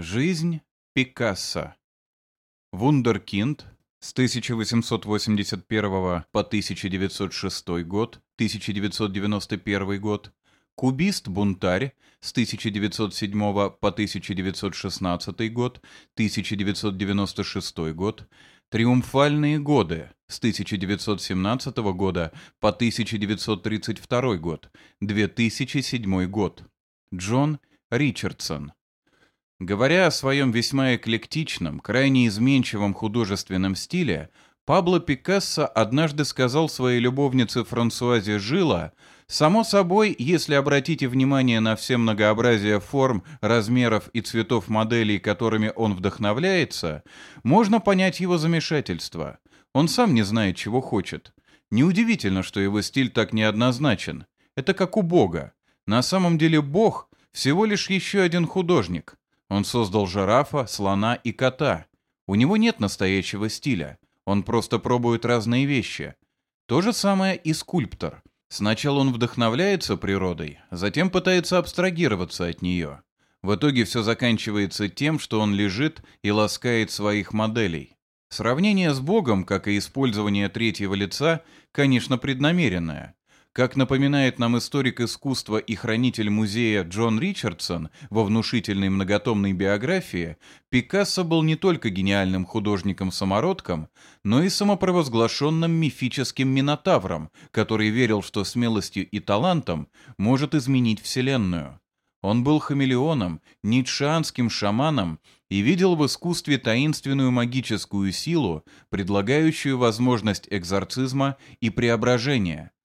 Жизнь Пикассо. Вундеркинд с 1881 по 1906 год, 1991 год. Кубист-бунтарь с 1907 по 1916 год, 1996 год. Триумфальные годы с 1917 года по 1932 год, 2007 год. Джон Ричардсон. Говоря о своем весьма эклектичном, крайне изменчивом художественном стиле, Пабло Пикассо однажды сказал своей любовнице Франсуазе Жила, «Само собой, если обратите внимание на все многообразие форм, размеров и цветов моделей, которыми он вдохновляется, можно понять его замешательство. Он сам не знает, чего хочет. Неудивительно, что его стиль так неоднозначен. Это как у Бога. На самом деле Бог всего лишь еще один художник. Он создал жирафа, слона и кота. У него нет настоящего стиля. Он просто пробует разные вещи. То же самое и скульптор. Сначала он вдохновляется природой, затем пытается абстрагироваться от нее. В итоге все заканчивается тем, что он лежит и ласкает своих моделей. Сравнение с Богом, как и использование третьего лица, конечно, преднамеренное. Как напоминает нам историк искусства и хранитель музея Джон Ричардсон во внушительной многотомной биографии, Пикассо был не только гениальным художником-самородком, но и самопровозглашенным мифическим минотавром, который верил, что смелостью и талантом может изменить Вселенную. Он был хамелеоном, ницшеанским шаманом и видел в искусстве таинственную магическую силу, предлагающую возможность экзорцизма и преображения –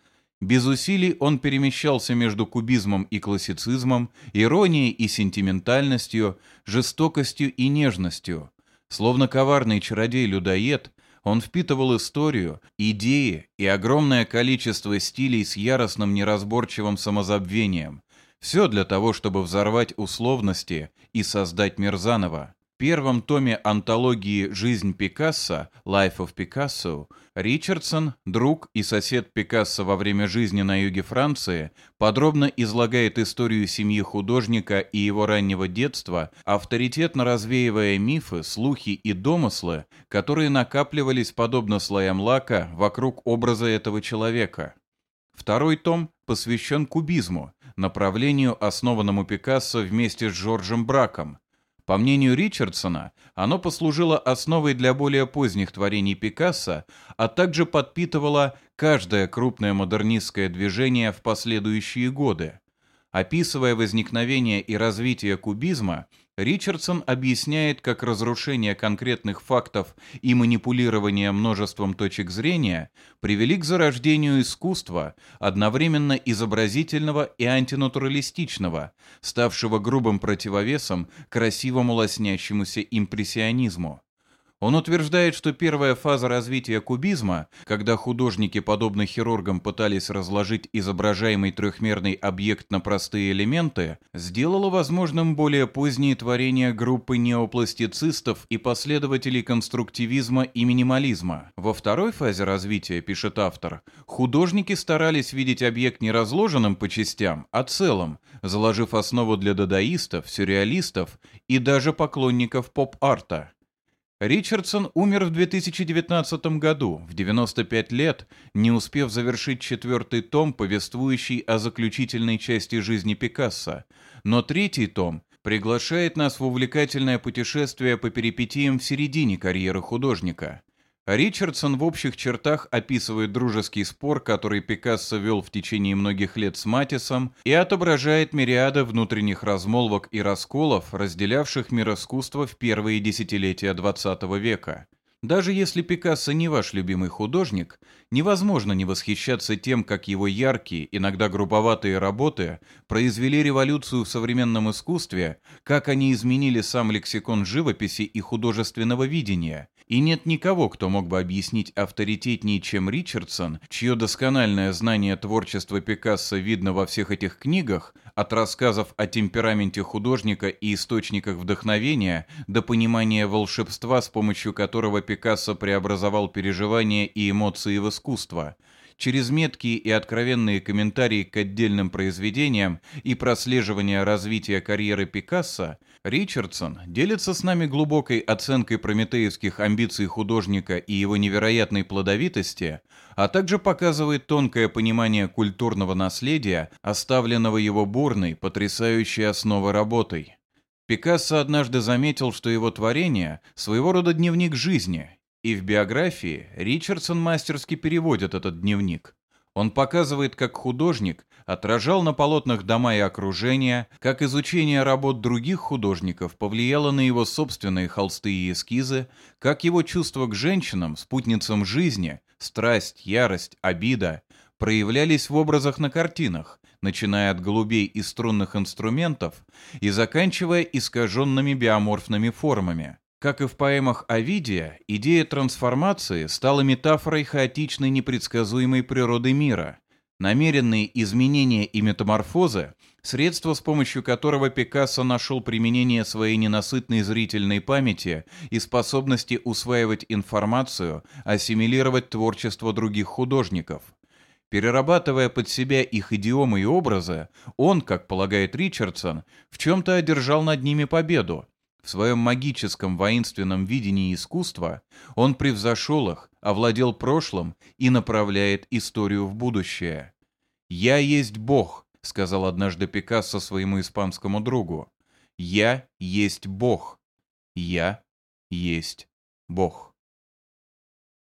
без усилий он перемещался между кубизмом и классицизмом, иронией и сентиментальностью, жестокостью и нежностью. Словно коварный чародей-людоед, он впитывал историю, идеи и огромное количество стилей с яростным неразборчивым самозабвением. Все для того, чтобы взорвать условности и создать мир заново первом томе антологии «Жизнь Пикассо» «Life of Picasso» Ричардсон, друг и сосед Пикассо во время жизни на юге Франции, подробно излагает историю семьи художника и его раннего детства, авторитетно развеивая мифы, слухи и домыслы, которые накапливались подобно слоям лака вокруг образа этого человека. Второй том посвящен кубизму, направлению, основанному Пикассо вместе с Джорджем Браком – по мнению Ричардсона, оно послужило основой для более поздних творений Пикассо, а также подпитывало каждое крупное модернистское движение в последующие годы. Описывая возникновение и развитие кубизма, Ричардсон объясняет, как разрушение конкретных фактов и манипулирование множеством точек зрения привели к зарождению искусства, одновременно изобразительного и антинатуралистичного, ставшего грубым противовесом красивому лоснящемуся импрессионизму. Он утверждает, что первая фаза развития кубизма, когда художники, подобно хирургам, пытались разложить изображаемый трехмерный объект на простые элементы, сделала возможным более поздние творения группы неопластицистов и последователей конструктивизма и минимализма. Во второй фазе развития, пишет автор, художники старались видеть объект не разложенным по частям, а целым, заложив основу для дадаистов, сюрреалистов и даже поклонников поп-арта. Ричардсон умер в 2019 году, в 95 лет, не успев завершить четвертый том, повествующий о заключительной части жизни Пикассо. Но третий том приглашает нас в увлекательное путешествие по перипетиям в середине карьеры художника – Ричардсон в общих чертах описывает дружеский спор, который Пикассо вел в течение многих лет с Матисом, и отображает мириады внутренних размолвок и расколов, разделявших мир искусства в первые десятилетия XX века. Даже если Пикассо не ваш любимый художник, невозможно не восхищаться тем, как его яркие, иногда грубоватые работы произвели революцию в современном искусстве, как они изменили сам лексикон живописи и художественного видения – и нет никого, кто мог бы объяснить авторитетнее, чем Ричардсон, чье доскональное знание творчества Пикассо видно во всех этих книгах, от рассказов о темпераменте художника и источниках вдохновения до понимания волшебства, с помощью которого Пикассо преобразовал переживания и эмоции в искусство – через меткие и откровенные комментарии к отдельным произведениям и прослеживание развития карьеры Пикассо, Ричардсон делится с нами глубокой оценкой прометеевских амбиций художника и его невероятной плодовитости, а также показывает тонкое понимание культурного наследия, оставленного его бурной, потрясающей основой работой. Пикассо однажды заметил, что его творение – своего рода дневник жизни, и в биографии Ричардсон мастерски переводит этот дневник. Он показывает, как художник отражал на полотнах дома и окружение, как изучение работ других художников повлияло на его собственные холсты и эскизы, как его чувства к женщинам, спутницам жизни, страсть, ярость, обида проявлялись в образах на картинах, начиная от голубей и струнных инструментов и заканчивая искаженными биоморфными формами. Как и в поэмах Овидия, идея трансформации стала метафорой хаотичной непредсказуемой природы мира. Намеренные изменения и метаморфозы – средство, с помощью которого Пикассо нашел применение своей ненасытной зрительной памяти и способности усваивать информацию, ассимилировать творчество других художников. Перерабатывая под себя их идиомы и образы, он, как полагает Ричардсон, в чем-то одержал над ними победу, в своем магическом воинственном видении искусства он превзошел их, овладел прошлым и направляет историю в будущее. «Я есть Бог», — сказал однажды Пикассо своему испанскому другу. «Я есть Бог. Я есть Бог».